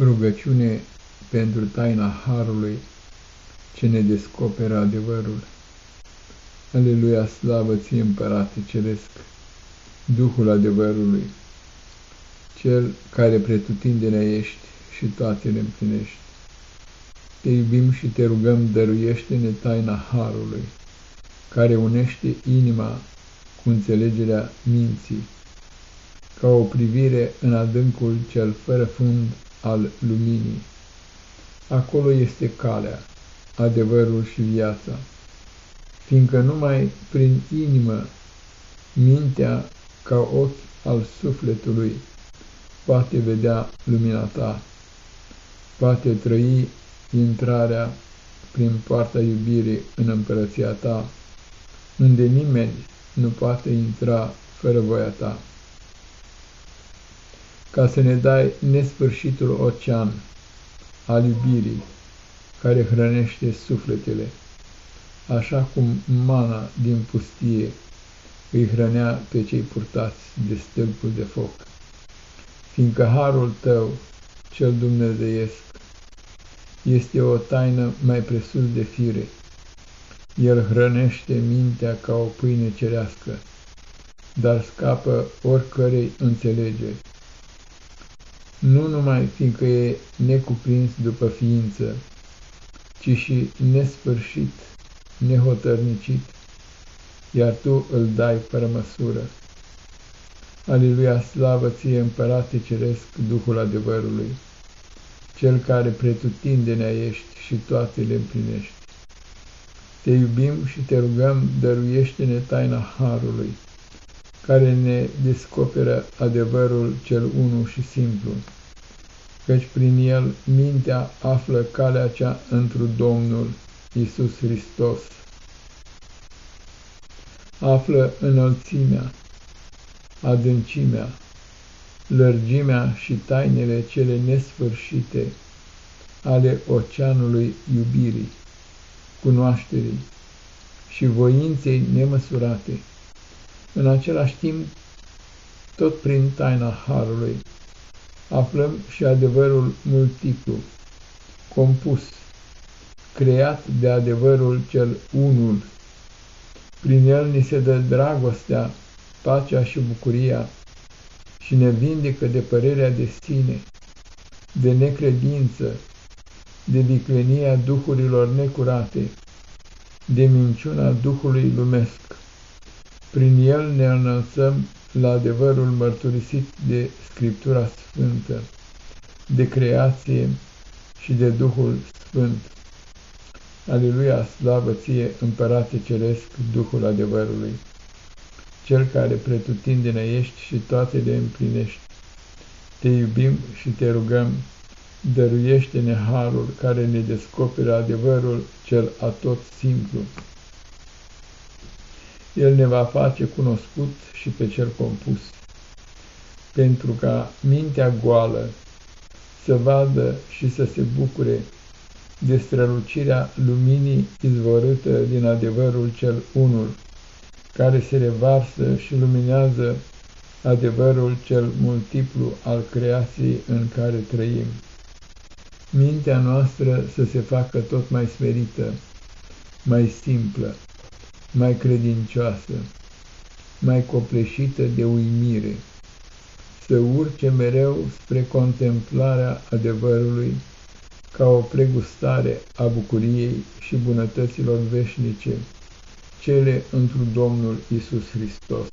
Rugăciune pentru taina Harului ce ne descoperă adevărul. Aleluia, slavă ție, Împărate Ceresc, Duhul adevărului, Cel care pretutindenea ești și toate le împlinești. Te iubim și te rugăm, dăruiește-ne taina Harului, care unește inima cu înțelegerea minții, ca o privire în adâncul cel fără fund al luminii. Acolo este calea, adevărul și viața, fiindcă numai prin inimă, mintea ca ochi al sufletului poate vedea lumina ta, poate trăi intrarea prin poarta iubirii în împărăția ta, unde nimeni nu poate intra fără voia ta ca să ne dai nesfârșitul ocean al iubirii care hrănește sufletele, așa cum mana din pustie îi hrănea pe cei purtați de stâlpul de foc. Fiindcă harul tău, cel dumnezeiesc, este o taină mai presus de fire, el hrănește mintea ca o pâine cerească, dar scapă oricărei înțelegeri nu numai fiindcă e necuprins după ființă, ci și nesfârșit, nehotărnicit, iar tu îl dai fără măsură. Aleluia, slavă ție, Împărate Ceresc, Duhul adevărului, Cel care pretutindenea ești și toate le împlinești. Te iubim și te rugăm, dăruiește-ne taina Harului, care ne descoperă adevărul cel unu și simplu, căci prin el mintea află calea cea întru Domnul Isus Hristos. Află înălțimea, adâncimea, lărgimea și tainele cele nesfârșite ale oceanului iubirii, cunoașterii și voinței nemăsurate în același timp, tot prin taina Harului, aflăm și adevărul multiplu, compus, creat de adevărul cel unul. Prin el ni se dă dragostea, pacea și bucuria și ne vindecă de părerea de sine, de necredință, de viclenia duhurilor necurate, de minciuna duhului lumesc. Prin el ne înălțăm la adevărul mărturisit de Scriptura Sfântă, de creație și de Duhul Sfânt. Aleluia, slavă ție, Împărate Ceresc, Duhul adevărului, Cel care pretutindene ești și toate le împlinești. Te iubim și te rugăm, dăruiește-ne harul care ne descoperă adevărul cel atot simplu. El ne va face cunoscut și pe cel compus, pentru ca mintea goală să vadă și să se bucure de strălucirea luminii izvorâtă din adevărul cel unul, care se revarsă și luminează adevărul cel multiplu al creației în care trăim. Mintea noastră să se facă tot mai smerită, mai simplă, mai credincioasă, mai copleșită de uimire, să urce mereu spre contemplarea adevărului ca o pregustare a bucuriei și bunătăților veșnice, cele întru Domnul Isus Hristos.